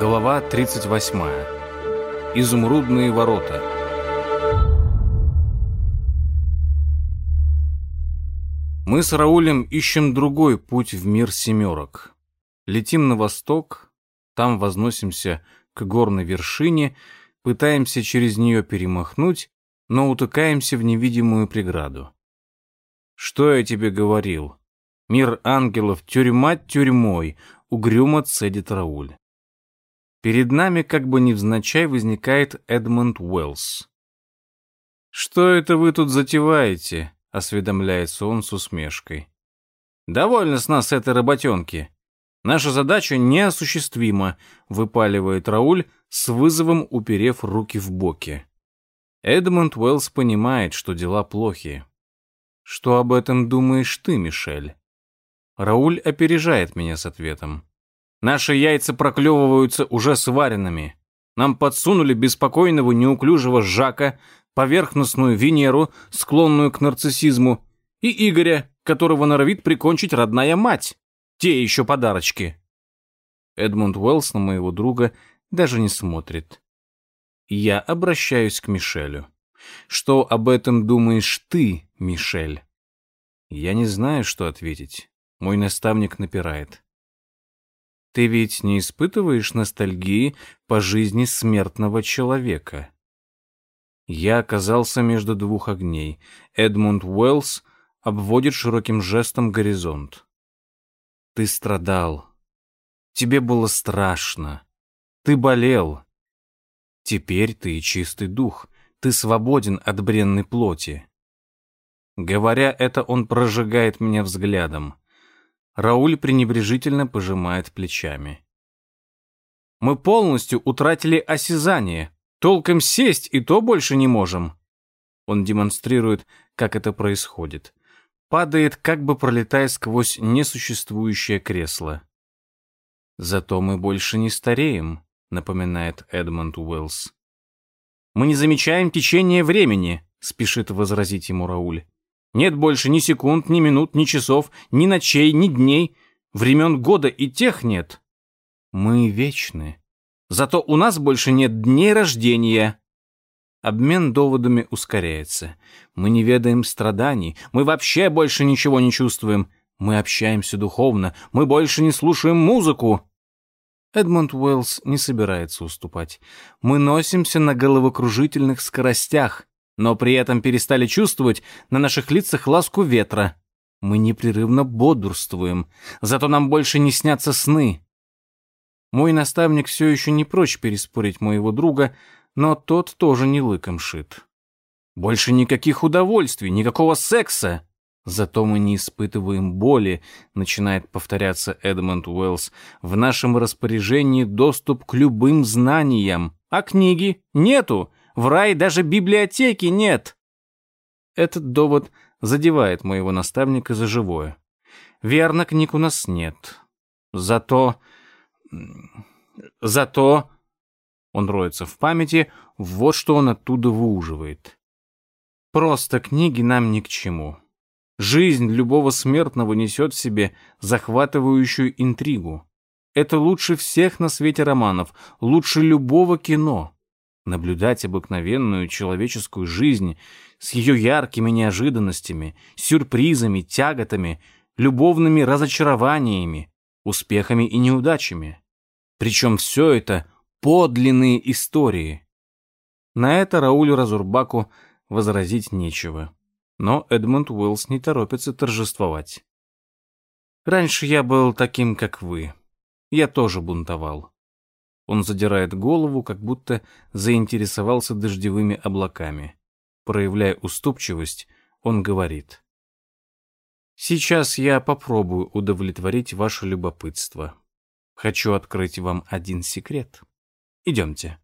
Глава 38. Изумрудные ворота. Мы с Раулем ищем другой путь в мир семерок. Летим на восток, там возносимся к горной вершине, пытаемся через нее перемахнуть, но утыкаемся в невидимую преграду. Что я тебе говорил? Мир ангелов, тюрьма тюрьмой, угрюмо цедит Рауль. Перед нами как бы невзначай возникает Эдмонд Уэллс. «Что это вы тут затеваете?» — осведомляется он с усмешкой. «Довольно с нас этой работенки. Наша задача неосуществима», — выпаливает Рауль, с вызовом уперев руки в боки. Эдмонд Уэллс понимает, что дела плохи. «Что об этом думаешь ты, Мишель?» Рауль опережает меня с ответом. Наши яйца проклевываются уже сваренными. Нам подсунули беспокойного неуклюжего Жака, поверхностную Венеру, склонную к нарциссизму, и Игоря, которого норовит прикончить родная мать. Те еще подарочки. Эдмунд Уэллс на моего друга даже не смотрит. Я обращаюсь к Мишелю. Что об этом думаешь ты, Мишель? Я не знаю, что ответить. Мой наставник напирает. Ты ведь не испытываешь ностальгии по жизни смертного человека. Я оказался между двух огней. Эдмунд Уэллс обводит широким жестом горизонт. Ты страдал. Тебе было страшно. Ты болел. Теперь ты чистый дух. Ты свободен от бренной плоти. Говоря это, он прожигает меня взглядом. Рауль пренебрежительно пожимает плечами. Мы полностью утратили осязание. Толком сесть и то больше не можем. Он демонстрирует, как это происходит. Падает, как бы пролетая сквозь несуществующее кресло. Зато мы больше не стареем, напоминает Эдмонд Уэллс. Мы не замечаем течение времени, спешит возразить ему Рауль. Нет больше ни секунд, ни минут, ни часов, ни ночей, ни дней. Времен года и тех нет. Мы вечны. Зато у нас больше нет дней рождения. Обмен доводами ускоряется. Мы не ведаем страданий. Мы вообще больше ничего не чувствуем. Мы общаемся духовно. Мы больше не слушаем музыку. Эдмонд Уэллс не собирается уступать. Мы носимся на головокружительных скоростях но при этом перестали чувствовать на наших лицах ласку ветра. Мы непрерывно бодрствуем, зато нам больше не снятся сны. Мой наставник все еще не прочь переспорить моего друга, но тот тоже не лыком шит. Больше никаких удовольствий, никакого секса. Зато мы не испытываем боли, начинает повторяться Эдмонд Уэллс. В нашем распоряжении доступ к любым знаниям, а книги нету. В рай даже библиотеки нет. Этот довод задевает моего наставника за живое. Верно, книг у нас нет. Зато... Зато... Он роется в памяти, вот что он оттуда выуживает. Просто книги нам ни к чему. Жизнь любого смертного несет в себе захватывающую интригу. Это лучше всех на свете романов, лучше любого кино наблюдать обыкновенную человеческую жизнь с ее яркими неожиданностями, сюрпризами, тяготами, любовными разочарованиями, успехами и неудачами. Причем все это подлинные истории. На это Раулю Разурбаку возразить нечего. Но Эдмунд Уиллс не торопится торжествовать. «Раньше я был таким, как вы. Я тоже бунтовал. Он задирает голову, как будто заинтересовался дождевыми облаками. Проявляя уступчивость, он говорит. «Сейчас я попробую удовлетворить ваше любопытство. Хочу открыть вам один секрет. Идемте».